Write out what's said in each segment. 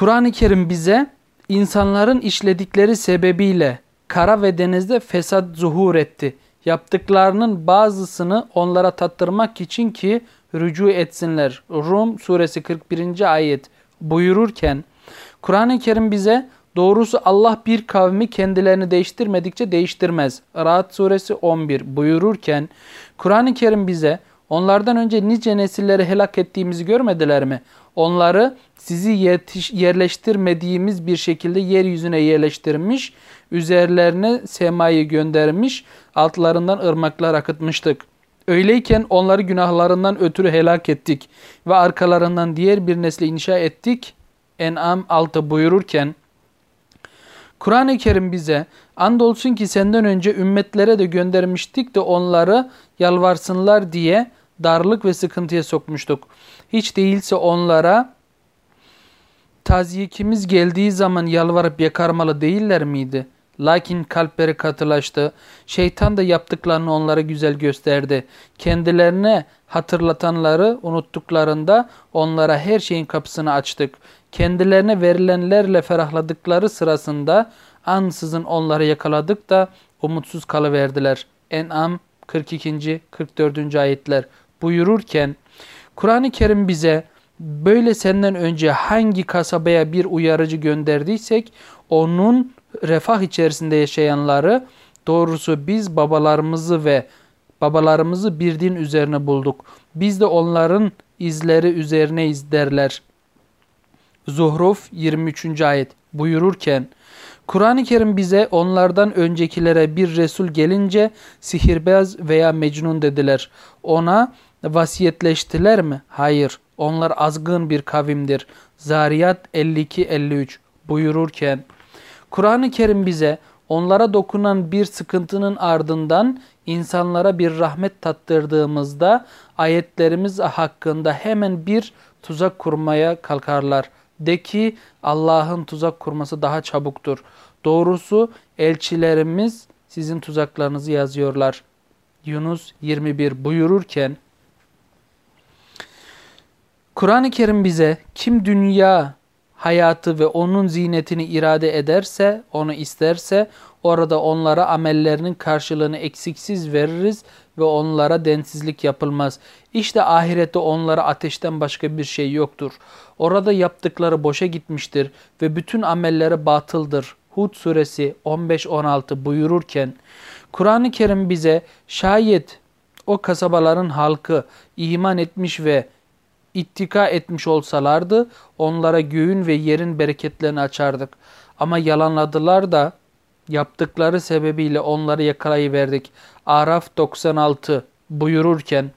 Kur'an-ı Kerim bize insanların işledikleri sebebiyle kara ve denizde fesat zuhur etti. Yaptıklarının bazısını onlara tattırmak için ki rücu etsinler. Rum suresi 41. ayet buyururken Kur'an-ı Kerim bize doğrusu Allah bir kavmi kendilerini değiştirmedikçe değiştirmez. Rahat suresi 11 buyururken Kur'an-ı Kerim bize onlardan önce nice nesilleri helak ettiğimizi görmediler mi? Onları sizi yetiş, yerleştirmediğimiz bir şekilde yeryüzüne yerleştirmiş, üzerlerine semayı göndermiş, altlarından ırmaklar akıtmıştık. Öyleyken onları günahlarından ötürü helak ettik ve arkalarından diğer bir nesli inşa ettik. En'am 6 buyururken Kur'an-ı Kerim bize andolsun ki senden önce ümmetlere de göndermiştik de onları yalvarsınlar diye darlık ve sıkıntıya sokmuştuk. Hiç değilse onlara tazyikimiz geldiği zaman yalvarıp yakarmalı değiller miydi? Lakin kalpleri katılaştı. Şeytan da yaptıklarını onlara güzel gösterdi. Kendilerine hatırlatanları unuttuklarında onlara her şeyin kapısını açtık. Kendilerine verilenlerle ferahladıkları sırasında ansızın onları yakaladık da umutsuz kalıverdiler. En'am 42. 44. ayetler buyururken Kur'an-ı Kerim bize böyle senden önce hangi kasabaya bir uyarıcı gönderdiysek onun refah içerisinde yaşayanları doğrusu biz babalarımızı ve babalarımızı bir din üzerine bulduk. Biz de onların izleri üzerine izlerler. Zuhruf 23. ayet buyururken Kur'an-ı Kerim bize onlardan öncekilere bir Resul gelince sihirbaz veya mecnun dediler. Ona vasiyetleştiler mi? Hayır. Onlar azgın bir kavimdir. Zariyat 52-53 buyururken Kur'an-ı Kerim bize onlara dokunan bir sıkıntının ardından insanlara bir rahmet tattırdığımızda ayetlerimiz hakkında hemen bir tuzak kurmaya kalkarlar. De ki Allah'ın tuzak kurması daha çabuktur. Doğrusu elçilerimiz sizin tuzaklarınızı yazıyorlar. Yunus 21 buyururken Kur'an-ı Kerim bize kim dünya hayatı ve onun zinetini irade ederse, onu isterse orada onlara amellerinin karşılığını eksiksiz veririz ve onlara densizlik yapılmaz. İşte ahirette onlara ateşten başka bir şey yoktur. Orada yaptıkları boşa gitmiştir ve bütün amelleri batıldır. Hud suresi 15-16 buyururken Kur'an-ı Kerim bize şayet o kasabaların halkı iman etmiş ve ittika etmiş olsalardı onlara göğün ve yerin bereketlerini açardık. Ama yalanladılar da yaptıkları sebebiyle onları yakalayıverdik. Araf 96 buyururken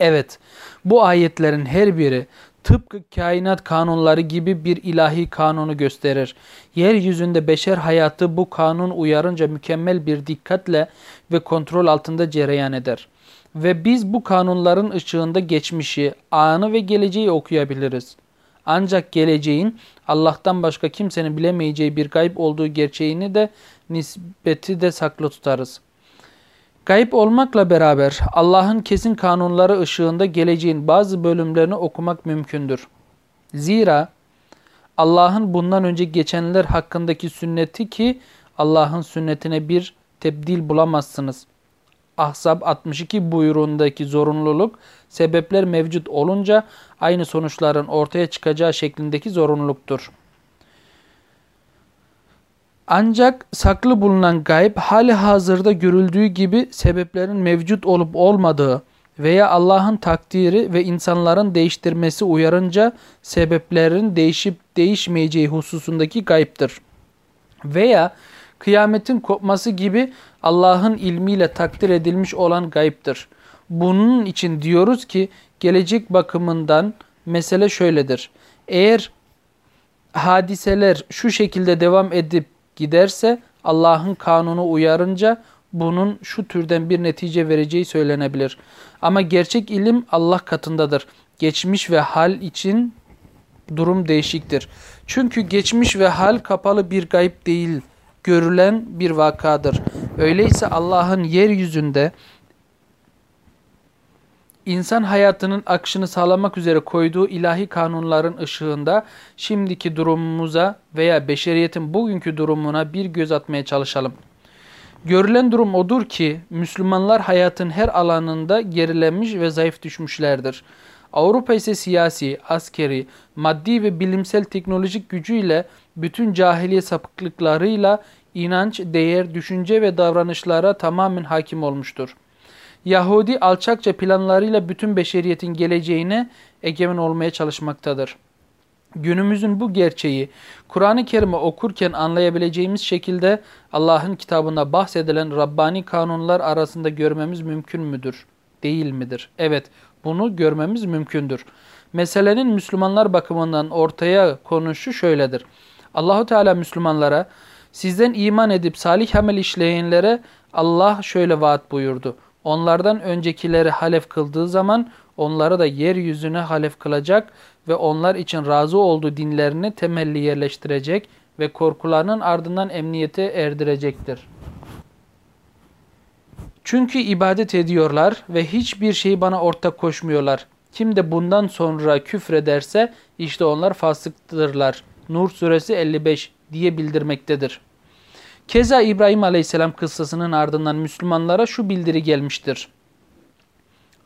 evet bu ayetlerin her biri tıpkı kainat kanunları gibi bir ilahi kanunu gösterir. Yeryüzünde beşer hayatı bu kanun uyarınca mükemmel bir dikkatle ve kontrol altında cereyan eder. Ve biz bu kanunların ışığında geçmişi, anı ve geleceği okuyabiliriz. Ancak geleceğin Allah'tan başka kimsenin bilemeyeceği bir gayb olduğu gerçeğini de nispeti de saklı tutarız. Gayb olmakla beraber Allah'ın kesin kanunları ışığında geleceğin bazı bölümlerini okumak mümkündür. Zira Allah'ın bundan önce geçenler hakkındaki sünneti ki Allah'ın sünnetine bir tebdil bulamazsınız. Ahzab 62 buyruğundaki zorunluluk sebepler mevcut olunca aynı sonuçların ortaya çıkacağı şeklindeki zorunluluktur. Ancak saklı bulunan gayb hali hazırda görüldüğü gibi sebeplerin mevcut olup olmadığı veya Allah'ın takdiri ve insanların değiştirmesi uyarınca sebeplerin değişip değişmeyeceği hususundaki gayiptir. Veya kıyametin kopması gibi Allah'ın ilmiyle takdir edilmiş olan gayiptir. Bunun için diyoruz ki gelecek bakımından mesele şöyledir. Eğer hadiseler şu şekilde devam edip giderse Allah'ın kanunu uyarınca bunun şu türden bir netice vereceği söylenebilir. Ama gerçek ilim Allah katındadır. Geçmiş ve hal için durum değişiktir. Çünkü geçmiş ve hal kapalı bir gayb değil, görülen bir vakadır. Öyleyse Allah'ın yeryüzünde insan hayatının akışını sağlamak üzere koyduğu ilahi kanunların ışığında şimdiki durumumuza veya beşeriyetin bugünkü durumuna bir göz atmaya çalışalım. Görülen durum odur ki Müslümanlar hayatın her alanında gerilenmiş ve zayıf düşmüşlerdir. Avrupa ise siyasi, askeri, maddi ve bilimsel teknolojik gücüyle bütün cahiliye sapıklıklarıyla inanç, değer, düşünce ve davranışlara tamamen hakim olmuştur. Yahudi alçakça planlarıyla bütün beşeriyetin geleceğine egemen olmaya çalışmaktadır. Günümüzün bu gerçeği Kur'an-ı Kerim'i okurken anlayabileceğimiz şekilde Allah'ın kitabında bahsedilen Rabbani kanunlar arasında görmemiz mümkün müdür? Değil midir? Evet, bunu görmemiz mümkündür. Meselenin Müslümanlar bakımından ortaya konuşu şöyledir. Allahu Teala Müslümanlara sizden iman edip salih amel işleyenlere Allah şöyle vaat buyurdu. Onlardan öncekileri halef kıldığı zaman onları da yeryüzüne halef kılacak ve onlar için razı olduğu dinlerini temelli yerleştirecek ve korkularının ardından emniyete erdirecektir. Çünkü ibadet ediyorlar ve hiçbir şeyi bana ortak koşmuyorlar. Kim de bundan sonra küfrederse işte onlar fasıktırlar. Nur suresi 55 diye bildirmektedir. Keza İbrahim aleyhisselam kıssasının ardından Müslümanlara şu bildiri gelmiştir.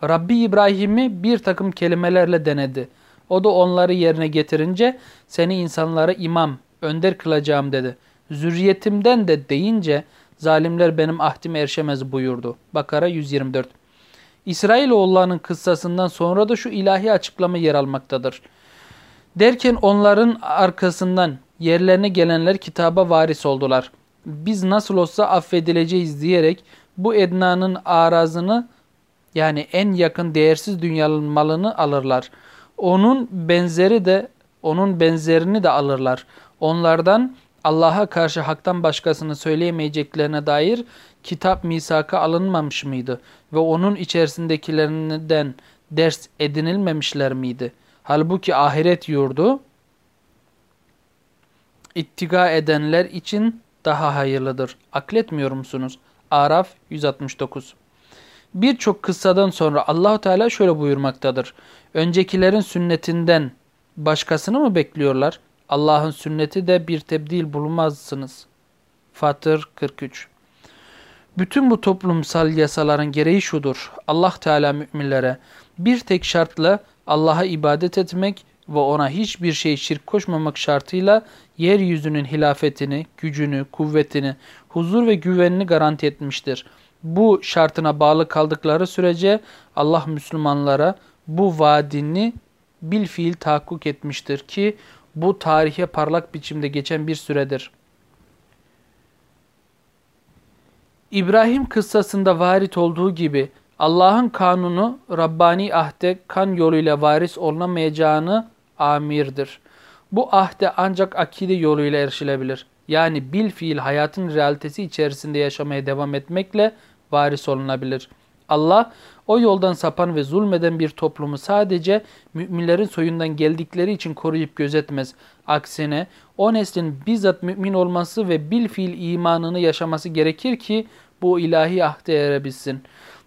Rabbi İbrahim'i bir takım kelimelerle denedi. O da onları yerine getirince seni insanlara imam, önder kılacağım dedi. Zürriyetimden de deyince zalimler benim ahdime erişemez buyurdu. Bakara 124 İsrailoğullarının kıssasından sonra da şu ilahi açıklama yer almaktadır. Derken onların arkasından yerlerine gelenler kitaba varis oldular. Biz nasıl olsa affedileceğiz diyerek bu Edna'nın arazını yani en yakın değersiz dünyanın malını alırlar. Onun benzeri de onun benzerini de alırlar. Onlardan Allah'a karşı haktan başkasını söyleyemeyeceklerine dair kitap misaka alınmamış mıydı? Ve onun içerisindekilerinden ders edinilmemişler miydi? Halbuki ahiret yurdu ittiga edenler için daha hayırlıdır. Akletmiyor musunuz? Araf 169 Birçok kıssadan sonra Allahu Teala şöyle buyurmaktadır. Öncekilerin sünnetinden başkasını mı bekliyorlar? Allah'ın sünneti de bir tebdil bulunmazsınız. Fatır 43 Bütün bu toplumsal yasaların gereği şudur. Allah Teala müminlere bir tek şartla Allah'a ibadet etmek ve ona hiçbir şey şirk koşmamak şartıyla yeryüzünün hilafetini, gücünü, kuvvetini, huzur ve güvenini garanti etmiştir. Bu şartına bağlı kaldıkları sürece Allah Müslümanlara bu vaadini bil fiil tahakkuk etmiştir ki bu tarihe parlak biçimde geçen bir süredir. İbrahim kıssasında varit olduğu gibi Allah'ın kanunu Rabbani ahde kan yoluyla varis olunamayacağını amirdir. Bu ahde ancak akide yoluyla erişilebilir. Yani bil fiil hayatın realitesi içerisinde yaşamaya devam etmekle varis olunabilir. Allah o yoldan sapan ve zulmeden bir toplumu sadece müminlerin soyundan geldikleri için koruyup gözetmez. Aksine o neslin bizzat mümin olması ve bil fiil imanını yaşaması gerekir ki bu ilahi ahde erebilsin.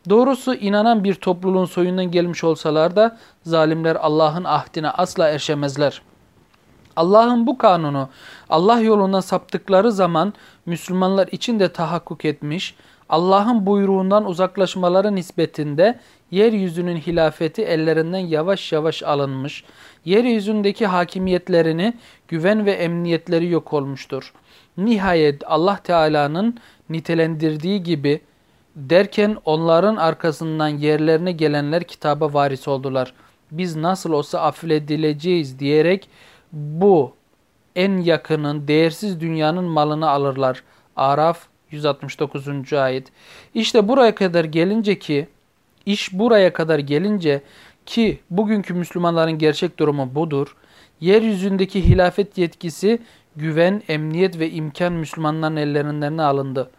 Doğrusu inanan bir topluluğun soyundan gelmiş olsalar da zalimler Allah'ın ahdine asla erişemezler. Allah'ın bu kanunu Allah yolundan saptıkları zaman Müslümanlar için de tahakkuk etmiş, Allah'ın buyruğundan uzaklaşmaları nispetinde yeryüzünün hilafeti ellerinden yavaş yavaş alınmış, yeryüzündeki hakimiyetlerini, güven ve emniyetleri yok olmuştur. Nihayet Allah Teala'nın nitelendirdiği gibi derken onların arkasından yerlerine gelenler kitaba varis oldular. Biz nasıl olsa affedileceğiz diyerek bu en yakının değersiz dünyanın malını alırlar. Araf 169. ayet. İşte buraya kadar gelince ki iş buraya kadar gelince ki bugünkü Müslümanların gerçek durumu budur. Yeryüzündeki hilafet yetkisi güven, emniyet ve imkan Müslümanların ellerinden alındı.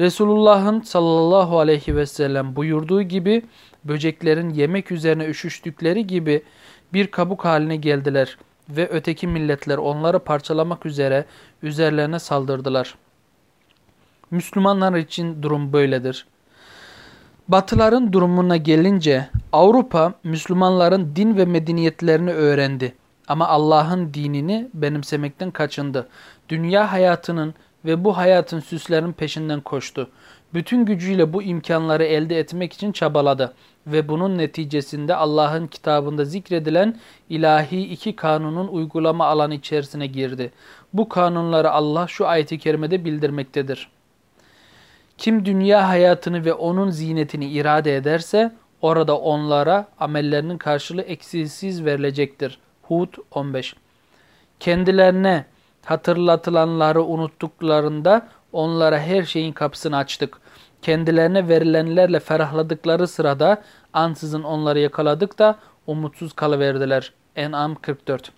Resulullah'ın sallallahu aleyhi ve sellem buyurduğu gibi böceklerin yemek üzerine üşüştükleri gibi bir kabuk haline geldiler ve öteki milletler onları parçalamak üzere üzerlerine saldırdılar. Müslümanlar için durum böyledir. Batıların durumuna gelince Avrupa Müslümanların din ve medeniyetlerini öğrendi. Ama Allah'ın dinini benimsemekten kaçındı. Dünya hayatının ve bu hayatın süslerinin peşinden koştu. Bütün gücüyle bu imkanları elde etmek için çabaladı ve bunun neticesinde Allah'ın kitabında zikredilen ilahi iki kanunun uygulama alanı içerisine girdi. Bu kanunları Allah şu ayeti kerimede bildirmektedir. Kim dünya hayatını ve onun zinetini irade ederse orada onlara amellerinin karşılığı eksiksiz verilecektir. Hud 15 Kendilerine hatırlatılanları unuttuklarında onlara her şeyin kapısını açtık. Kendilerine verilenlerle ferahladıkları sırada ansızın onları yakaladık da umutsuz kalıverdiler. En'am 44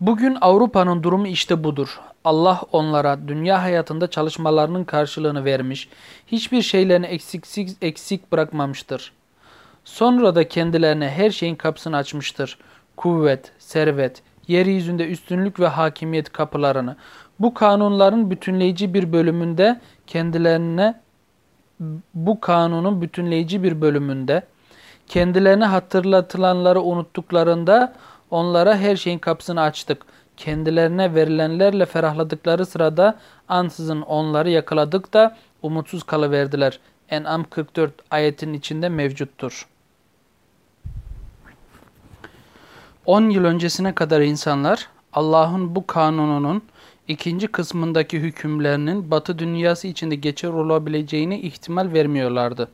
Bugün Avrupa'nın durumu işte budur. Allah onlara dünya hayatında çalışmalarının karşılığını vermiş, hiçbir şeylerini eksiksiz eksik bırakmamıştır. Sonra da kendilerine her şeyin kapısını açmıştır. Kuvvet, servet, yeryüzünde üstünlük ve hakimiyet kapılarını. Bu kanunların bütünleyici bir bölümünde kendilerine bu kanunun bütünleyici bir bölümünde kendilerine hatırlatılanları unuttuklarında onlara her şeyin kapısını açtık. Kendilerine verilenlerle ferahladıkları sırada ansızın onları yakaladık da umutsuz kalıverdiler. En'am 44 ayetin içinde mevcuttur. 10 yıl öncesine kadar insanlar Allah'ın bu kanununun ikinci kısmındaki hükümlerinin batı dünyası içinde geçer olabileceğini ihtimal vermiyorlardı.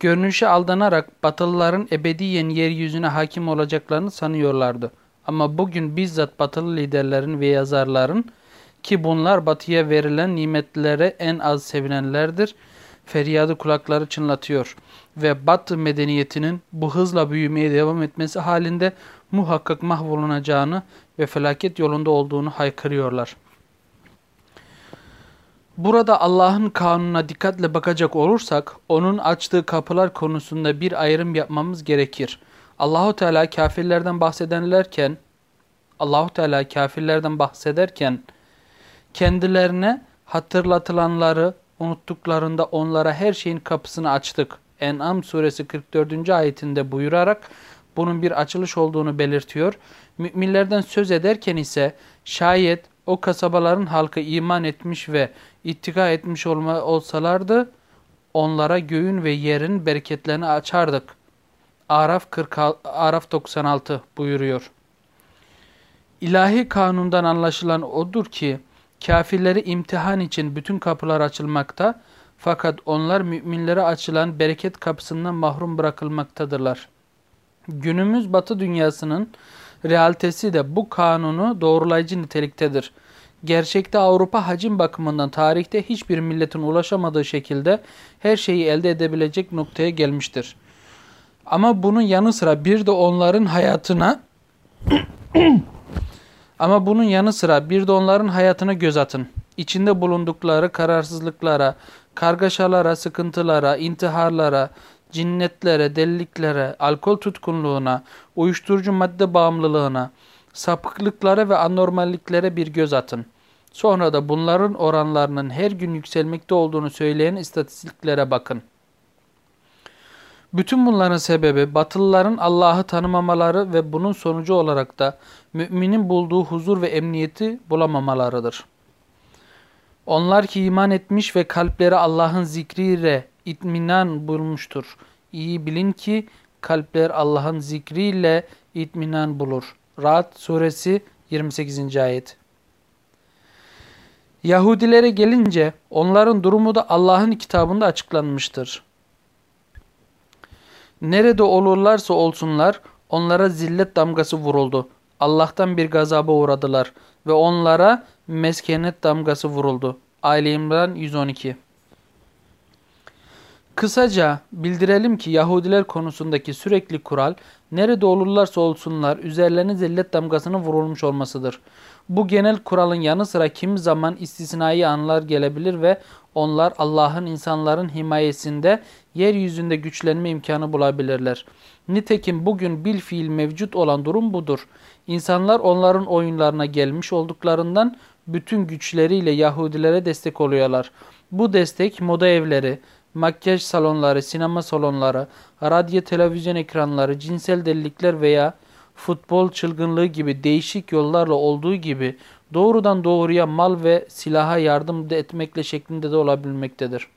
Görünüşe aldanarak batılıların ebediyen yeryüzüne hakim olacaklarını sanıyorlardı. Ama bugün bizzat batılı liderlerin ve yazarların ki bunlar batıya verilen nimetlere en az sevinenlerdir, feryadı kulakları çınlatıyor ve batı medeniyetinin bu hızla büyümeye devam etmesi halinde muhakkak mahvolunacağını ve felaket yolunda olduğunu haykırıyorlar. Burada Allah'ın kanununa dikkatle bakacak olursak, onun açtığı kapılar konusunda bir ayrım yapmamız gerekir. Allahu Teala kafirlerden bahsedenlerken, Allahu Teala kafirlerden bahsederken kendilerine hatırlatılanları unuttuklarında onlara her şeyin kapısını açtık. En'am suresi 44. ayetinde buyurarak bunun bir açılış olduğunu belirtiyor. Müminlerden söz ederken ise şayet o kasabaların halkı iman etmiş ve ittika etmiş olma, olsalardı onlara göğün ve yerin bereketlerini açardık. Araf, 40, Araf 96 buyuruyor. İlahi kanundan anlaşılan odur ki kafirleri imtihan için bütün kapılar açılmakta fakat onlar müminlere açılan bereket kapısından mahrum bırakılmaktadırlar. Günümüz batı dünyasının realitesi de bu kanunu doğrulayıcı niteliktedir. Gerçekte Avrupa hacim bakımından tarihte hiçbir milletin ulaşamadığı şekilde her şeyi elde edebilecek noktaya gelmiştir. Ama bunun yanı sıra bir de onların hayatına ama bunun yanı sıra bir de onların hayatına göz atın. İçinde bulundukları kararsızlıklara, kargaşalara, sıkıntılara, intiharlara, cinnetlere, deliliklere, alkol tutkunluğuna, uyuşturucu madde bağımlılığına, sapıklıklara ve anormalliklere bir göz atın. Sonra da bunların oranlarının her gün yükselmekte olduğunu söyleyen istatistiklere bakın. Bütün bunların sebebi Batılıların Allah'ı tanımamaları ve bunun sonucu olarak da müminin bulduğu huzur ve emniyeti bulamamalarıdır. Onlar ki iman etmiş ve kalpleri Allah'ın zikriyle itminan bulmuştur. İyi bilin ki kalpler Allah'ın zikriyle itminan bulur. Ra'd suresi 28. ayet. Yahudilere gelince onların durumu da Allah'ın kitabında açıklanmıştır. Nerede olurlarsa olsunlar onlara zillet damgası vuruldu. Allah'tan bir gazaba uğradılar ve onlara meskenet damgası vuruldu. Ali İmran 112 Kısaca bildirelim ki Yahudiler konusundaki sürekli kural nerede olurlarsa olsunlar üzerlerine zillet damgasının vurulmuş olmasıdır. Bu genel kuralın yanı sıra kim zaman istisnai anlar gelebilir ve onlar Allah'ın insanların himayesinde yeryüzünde güçlenme imkanı bulabilirler. Nitekim bugün bil fiil mevcut olan durum budur. İnsanlar onların oyunlarına gelmiş olduklarından bütün güçleriyle Yahudilere destek oluyorlar. Bu destek moda evleri, makyaj salonları, sinema salonları, radyo televizyon ekranları, cinsel delilikler veya futbol çılgınlığı gibi değişik yollarla olduğu gibi doğrudan doğruya mal ve silaha yardım etmekle şeklinde de olabilmektedir.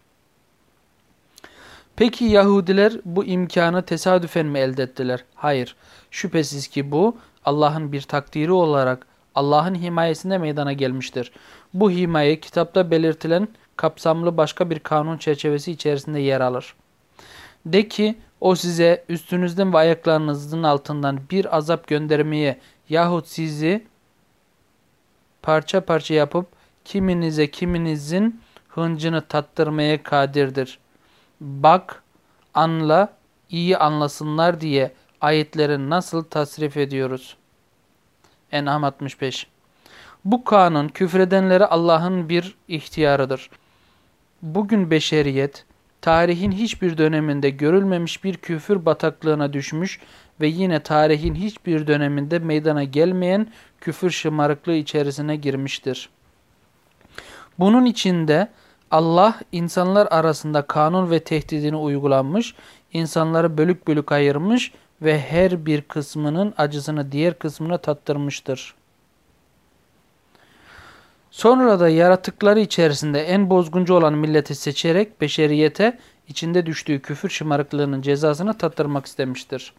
Peki Yahudiler bu imkanı tesadüfen mi elde ettiler? Hayır. Şüphesiz ki bu Allah'ın bir takdiri olarak Allah'ın himayesinde meydana gelmiştir. Bu himaye kitapta belirtilen kapsamlı başka bir kanun çerçevesi içerisinde yer alır. De ki o size üstünüzden ve ayaklarınızın altından bir azap göndermeye yahut sizi parça parça yapıp kiminize kiminizin hıncını tattırmaya kadirdir. Bak, anla, iyi anlasınlar diye ayetleri nasıl tasrif ediyoruz? En'am 65 Bu kanun küfredenlere Allah'ın bir ihtiyarıdır. Bugün beşeriyet, tarihin hiçbir döneminde görülmemiş bir küfür bataklığına düşmüş ve yine tarihin hiçbir döneminde meydana gelmeyen küfür şımarıklığı içerisine girmiştir. Bunun içinde Allah insanlar arasında kanun ve tehdidini uygulanmış, insanları bölük bölük ayırmış ve her bir kısmının acısını diğer kısmına tattırmıştır. Sonra da yaratıkları içerisinde en bozguncu olan milleti seçerek beşeriyete içinde düştüğü küfür şımarıklığının cezasını tattırmak istemiştir.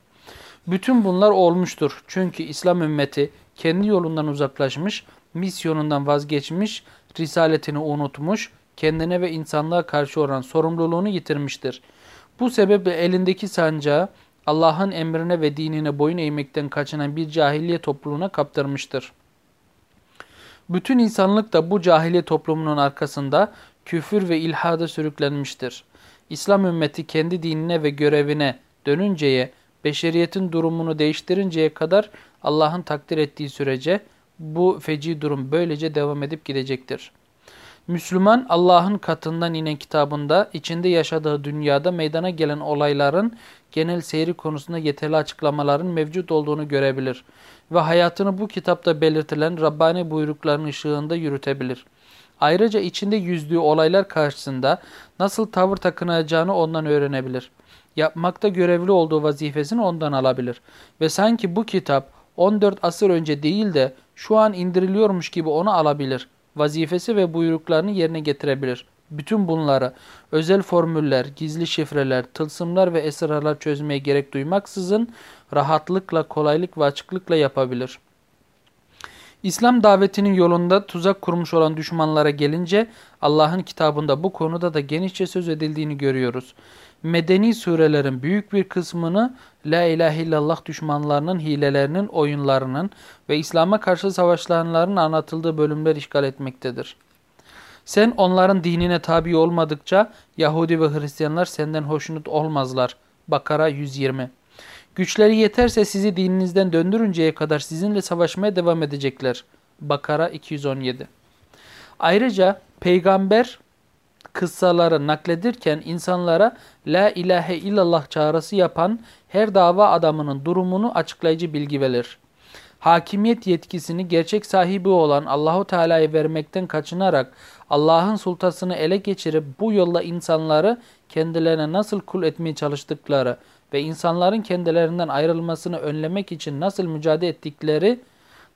Bütün bunlar olmuştur. Çünkü İslam ümmeti kendi yolundan uzaklaşmış, misyonundan vazgeçmiş, risaletini unutmuş, kendine ve insanlığa karşı olan sorumluluğunu yitirmiştir. Bu sebeple elindeki sancağı Allah'ın emrine ve dinine boyun eğmekten kaçınan bir cahiliye topluluğuna kaptırmıştır. Bütün insanlık da bu cahiliye toplumunun arkasında küfür ve ilhada sürüklenmiştir. İslam ümmeti kendi dinine ve görevine dönünceye, beşeriyetin durumunu değiştirinceye kadar Allah'ın takdir ettiği sürece bu feci durum böylece devam edip gidecektir. Müslüman Allah'ın katından inen kitabında içinde yaşadığı dünyada meydana gelen olayların genel seyri konusunda yeterli açıklamaların mevcut olduğunu görebilir ve hayatını bu kitapta belirtilen Rabbani buyrukların ışığında yürütebilir. Ayrıca içinde yüzdüğü olaylar karşısında nasıl tavır takınacağını ondan öğrenebilir. Yapmakta görevli olduğu vazifesini ondan alabilir. Ve sanki bu kitap 14 asır önce değil de şu an indiriliyormuş gibi onu alabilir. Vazifesi ve buyruklarını yerine getirebilir. Bütün bunları özel formüller, gizli şifreler, tılsımlar ve esrarlar çözmeye gerek duymaksızın rahatlıkla, kolaylık ve açıklıkla yapabilir. İslam davetinin yolunda tuzak kurmuş olan düşmanlara gelince Allah'ın kitabında bu konuda da genişçe söz edildiğini görüyoruz. Medeni surelerin büyük bir kısmını La ilahe illallah düşmanlarının hilelerinin, oyunlarının ve İslam'a karşı savaşlarının anlatıldığı bölümler işgal etmektedir. Sen onların dinine tabi olmadıkça Yahudi ve Hristiyanlar senden hoşnut olmazlar. Bakara 120 Güçleri yeterse sizi dininizden döndürünceye kadar sizinle savaşmaya devam edecekler. Bakara 217 Ayrıca peygamber kıssaları nakledirken insanlara La ilahe illallah çağrısı yapan her dava adamının durumunu açıklayıcı bilgi verir. Hakimiyet yetkisini gerçek sahibi olan Allahu Teala'ya vermekten kaçınarak Allah'ın sultasını ele geçirip bu yolla insanları kendilerine nasıl kul etmeye çalıştıkları ve insanların kendilerinden ayrılmasını önlemek için nasıl mücadele ettikleri,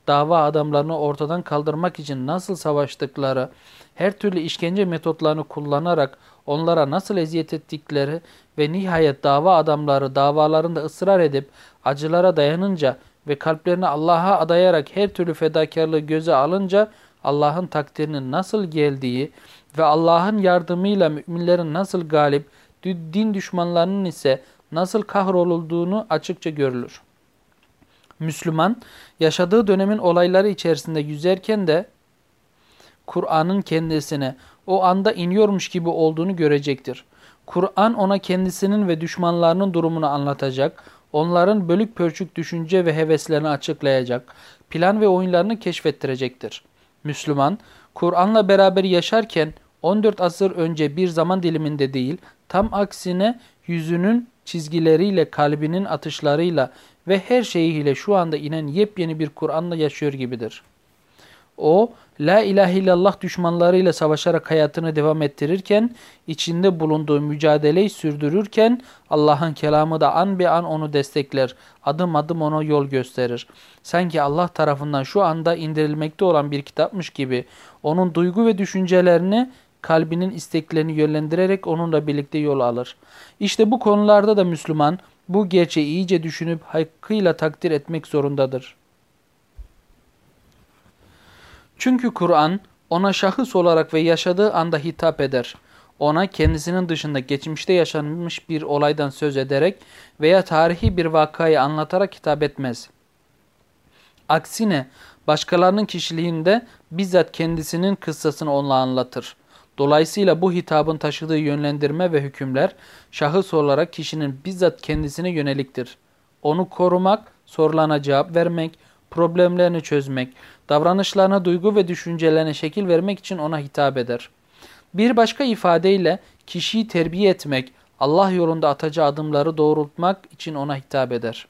dava adamlarını ortadan kaldırmak için nasıl savaştıkları, her türlü işkence metotlarını kullanarak onlara nasıl eziyet ettikleri ve nihayet dava adamları davalarında ısrar edip acılara dayanınca ve kalplerini Allah'a adayarak her türlü fedakarlığı göze alınca Allah'ın takdirinin nasıl geldiği ve Allah'ın yardımıyla müminlerin nasıl galip, din düşmanlarının ise nasıl kahrolulduğunu açıkça görülür. Müslüman, yaşadığı dönemin olayları içerisinde yüzerken de Kur'an'ın kendisine o anda iniyormuş gibi olduğunu görecektir. Kur'an ona kendisinin ve düşmanlarının durumunu anlatacak, onların bölük pörçük düşünce ve heveslerini açıklayacak, plan ve oyunlarını keşfettirecektir. Müslüman, Kur'an'la beraber yaşarken 14 asır önce bir zaman diliminde değil, tam aksine yüzünün çizgileriyle, kalbinin atışlarıyla ve her şeyiyle şu anda inen yepyeni bir Kur'an'la yaşıyor gibidir. O, La ilahe illallah düşmanlarıyla savaşarak hayatını devam ettirirken, içinde bulunduğu mücadeleyi sürdürürken Allah'ın kelamı da an bir an onu destekler. Adım adım ona yol gösterir. Sanki Allah tarafından şu anda indirilmekte olan bir kitapmış gibi onun duygu ve düşüncelerini kalbinin isteklerini yönlendirerek onunla birlikte yol alır. İşte bu konularda da Müslüman bu gerçeği iyice düşünüp hakkıyla takdir etmek zorundadır. Çünkü Kur'an ona şahıs olarak ve yaşadığı anda hitap eder. Ona kendisinin dışında geçmişte yaşanmış bir olaydan söz ederek veya tarihi bir vakayı anlatarak hitap etmez. Aksine başkalarının kişiliğinde bizzat kendisinin kıssasını onunla anlatır. Dolayısıyla bu hitabın taşıdığı yönlendirme ve hükümler şahıs olarak kişinin bizzat kendisine yöneliktir. Onu korumak, sorulana cevap vermek, problemlerini çözmek, davranışlarına duygu ve düşüncelerine şekil vermek için ona hitap eder. Bir başka ifadeyle kişiyi terbiye etmek, Allah yolunda atacağı adımları doğrultmak için ona hitap eder.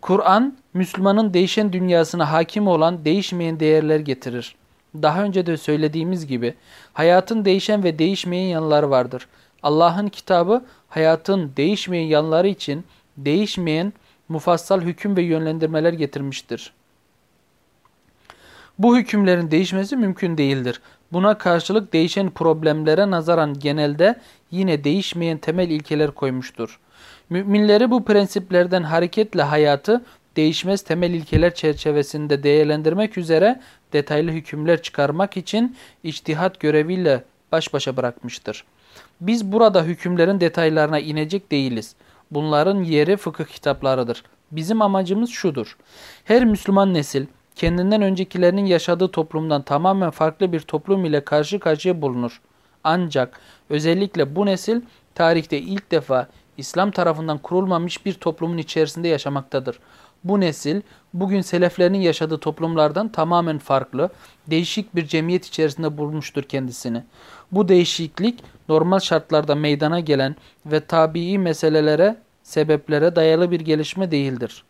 Kur'an, Müslümanın değişen dünyasına hakim olan değişmeyen değerler getirir. Daha önce de söylediğimiz gibi hayatın değişen ve değişmeyen yanları vardır. Allah'ın kitabı hayatın değişmeyen yanları için değişmeyen mufassal hüküm ve yönlendirmeler getirmiştir. Bu hükümlerin değişmesi mümkün değildir. Buna karşılık değişen problemlere nazaran genelde yine değişmeyen temel ilkeler koymuştur. Müminleri bu prensiplerden hareketle hayatı değişmez temel ilkeler çerçevesinde değerlendirmek üzere detaylı hükümler çıkarmak için içtihat göreviyle baş başa bırakmıştır. Biz burada hükümlerin detaylarına inecek değiliz. Bunların yeri fıkıh kitaplarıdır. Bizim amacımız şudur. Her Müslüman nesil kendinden öncekilerinin yaşadığı toplumdan tamamen farklı bir toplum ile karşı karşıya bulunur. Ancak özellikle bu nesil tarihte ilk defa İslam tarafından kurulmamış bir toplumun içerisinde yaşamaktadır. Bu nesil bugün seleflerinin yaşadığı toplumlardan tamamen farklı, değişik bir cemiyet içerisinde bulmuştur kendisini. Bu değişiklik normal şartlarda meydana gelen ve tabii meselelere, sebeplere dayalı bir gelişme değildir.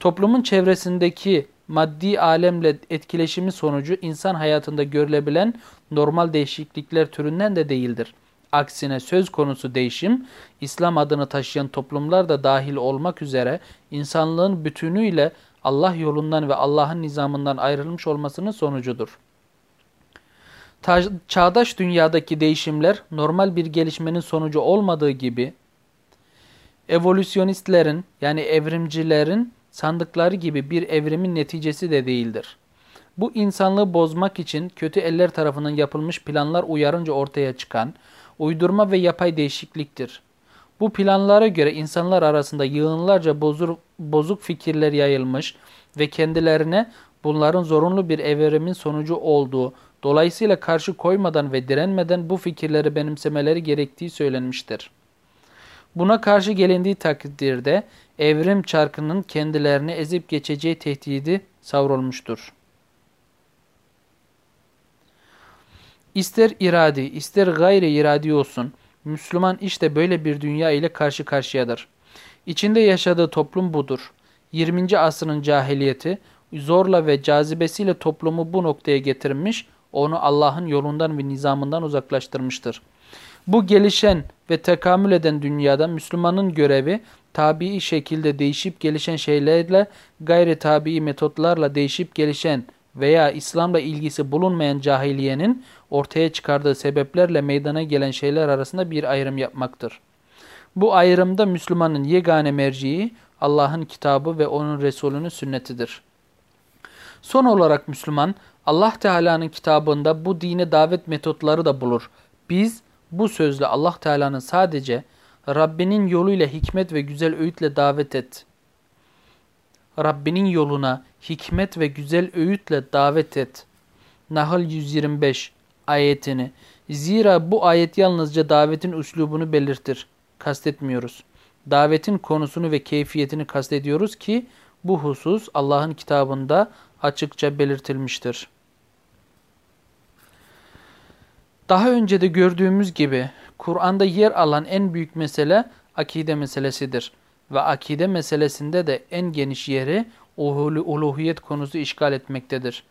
Toplumun çevresindeki maddi alemle etkileşimi sonucu insan hayatında görülebilen normal değişiklikler türünden de değildir. Aksine söz konusu değişim, İslam adını taşıyan toplumlar da dahil olmak üzere insanlığın bütünüyle Allah yolundan ve Allah'ın nizamından ayrılmış olmasının sonucudur. Çağdaş dünyadaki değişimler normal bir gelişmenin sonucu olmadığı gibi evolüsyonistlerin yani evrimcilerin sandıkları gibi bir evrimin neticesi de değildir. Bu insanlığı bozmak için kötü eller tarafından yapılmış planlar uyarınca ortaya çıkan uydurma ve yapay değişikliktir. Bu planlara göre insanlar arasında yığınlarca bozur, bozuk fikirler yayılmış ve kendilerine bunların zorunlu bir evrimin sonucu olduğu, dolayısıyla karşı koymadan ve direnmeden bu fikirleri benimsemeleri gerektiği söylenmiştir. Buna karşı gelindiği takdirde evrim çarkının kendilerini ezip geçeceği tehdidi savrulmuştur. İster iradi, ister gayri iradi olsun, Müslüman işte böyle bir dünya ile karşı karşıyadır. İçinde yaşadığı toplum budur. 20. asrın cahiliyeti zorla ve cazibesiyle toplumu bu noktaya getirmiş, onu Allah'ın yolundan ve nizamından uzaklaştırmıştır. Bu gelişen ve tekamül eden dünyada Müslümanın görevi tabii şekilde değişip gelişen şeylerle gayri tabii metotlarla değişip gelişen veya İslam'la ilgisi bulunmayan cahiliyenin ortaya çıkardığı sebeplerle meydana gelen şeyler arasında bir ayrım yapmaktır. Bu ayrımda Müslümanın yegane merciği Allah'ın kitabı ve onun Resulünün sünnetidir. Son olarak Müslüman Allah Teala'nın kitabında bu dine davet metotları da bulur. Biz bu sözle Allah Teala'nın sadece Rabbinin yoluyla hikmet ve güzel öğütle davet et. Rabbinin yoluna hikmet ve güzel öğütle davet et. Nahl 125 ayetini. Zira bu ayet yalnızca davetin üslubunu belirtir. Kastetmiyoruz. Davetin konusunu ve keyfiyetini kastediyoruz ki bu husus Allah'ın kitabında açıkça belirtilmiştir. Daha önce de gördüğümüz gibi Kur'an'da yer alan en büyük mesele akide meselesidir. Ve akide meselesinde de en geniş yeri uluhiyet konusu işgal etmektedir.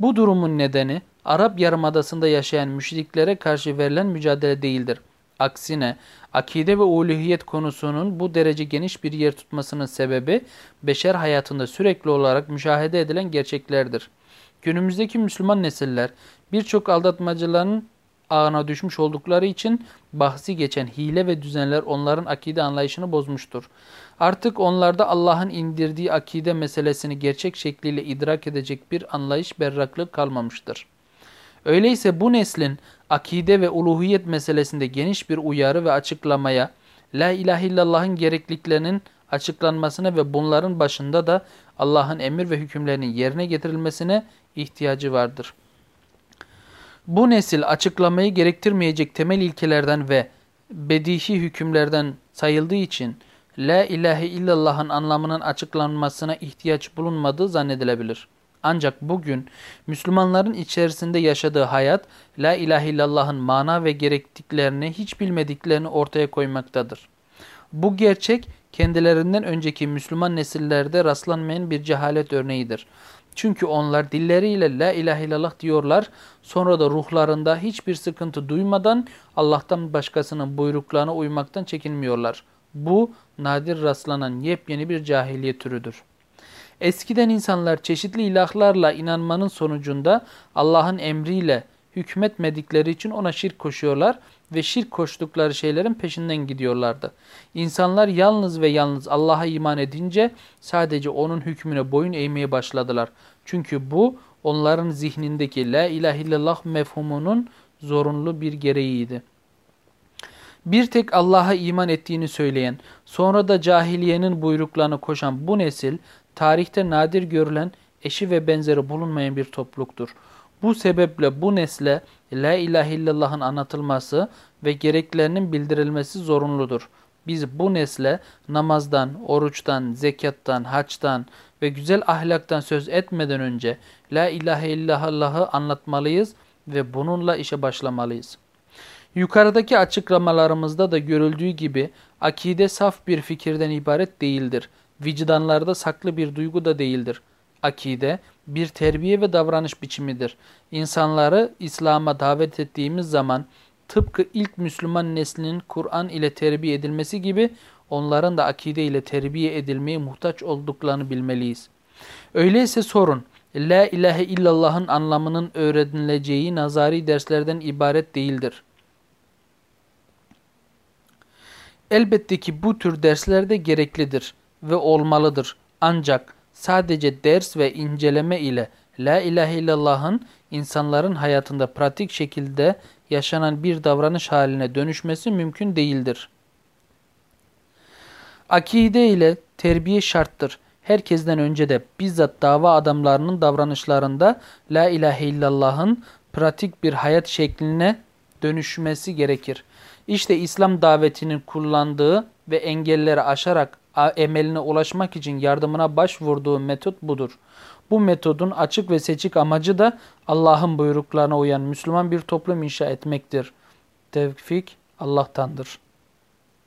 Bu durumun nedeni Arap Yarımadası'nda yaşayan müşriklere karşı verilen mücadele değildir. Aksine akide ve uluhiyet konusunun bu derece geniş bir yer tutmasının sebebi beşer hayatında sürekli olarak müşahede edilen gerçeklerdir. Günümüzdeki Müslüman nesiller birçok aldatmacıların ağına düşmüş oldukları için bahsi geçen hile ve düzenler onların akide anlayışını bozmuştur. Artık onlarda Allah'ın indirdiği akide meselesini gerçek şekliyle idrak edecek bir anlayış berraklık kalmamıştır. Öyleyse bu neslin akide ve uluhiyet meselesinde geniş bir uyarı ve açıklamaya, La ilahe illallah'ın gerekliliklerinin açıklanmasına ve bunların başında da Allah'ın emir ve hükümlerinin yerine getirilmesine ihtiyacı vardır. Bu nesil açıklamayı gerektirmeyecek temel ilkelerden ve bedihi hükümlerden sayıldığı için La ilahe illallah'ın anlamının açıklanmasına ihtiyaç bulunmadığı zannedilebilir. Ancak bugün Müslümanların içerisinde yaşadığı hayat La ilahe illallah'ın mana ve gerektiklerini hiç bilmediklerini ortaya koymaktadır. Bu gerçek kendilerinden önceki Müslüman nesillerde rastlanmayan bir cehalet örneğidir. Çünkü onlar dilleriyle la ilahe illallah diyorlar. Sonra da ruhlarında hiçbir sıkıntı duymadan Allah'tan başkasının buyruklarına uymaktan çekinmiyorlar. Bu nadir rastlanan yepyeni bir cahiliye türüdür. Eskiden insanlar çeşitli ilahlarla inanmanın sonucunda Allah'ın emriyle hükmetmedikleri için ona şirk koşuyorlar ve şirk koştukları şeylerin peşinden gidiyorlardı. İnsanlar yalnız ve yalnız Allah'a iman edince sadece onun hükmüne boyun eğmeye başladılar. Çünkü bu onların zihnindeki la ilahe illallah mefhumunun zorunlu bir gereğiydi. Bir tek Allah'a iman ettiğini söyleyen, sonra da cahiliyenin buyruklarını koşan bu nesil, tarihte nadir görülen, eşi ve benzeri bulunmayan bir topluluktur. Bu sebeple bu nesle La ilahe illallah'ın anlatılması ve gereklerinin bildirilmesi zorunludur. Biz bu nesle namazdan, oruçtan, zekattan, haçtan ve güzel ahlaktan söz etmeden önce La ilahe illallah'ı anlatmalıyız ve bununla işe başlamalıyız. Yukarıdaki açıklamalarımızda da görüldüğü gibi akide saf bir fikirden ibaret değildir. Vicdanlarda saklı bir duygu da değildir. Akide bir terbiye ve davranış biçimidir. İnsanları İslam'a davet ettiğimiz zaman tıpkı ilk Müslüman neslinin Kur'an ile terbiye edilmesi gibi onların da akide ile terbiye edilmeye muhtaç olduklarını bilmeliyiz. Öyleyse sorun, La ilahe illallah'ın anlamının öğrenileceği nazari derslerden ibaret değildir. Elbette ki bu tür dersler de gereklidir ve olmalıdır. Ancak sadece ders ve inceleme ile La ilahe illallah'ın insanların hayatında pratik şekilde yaşanan bir davranış haline dönüşmesi mümkün değildir. Akide ile terbiye şarttır. Herkesten önce de bizzat dava adamlarının davranışlarında La ilahe illallah'ın pratik bir hayat şekline dönüşmesi gerekir. İşte İslam davetinin kullandığı ve engelleri aşarak emeline ulaşmak için yardımına başvurduğu metot budur. Bu metodun açık ve seçik amacı da Allah'ın buyruklarına uyan Müslüman bir toplum inşa etmektir. Tevfik Allah'tandır.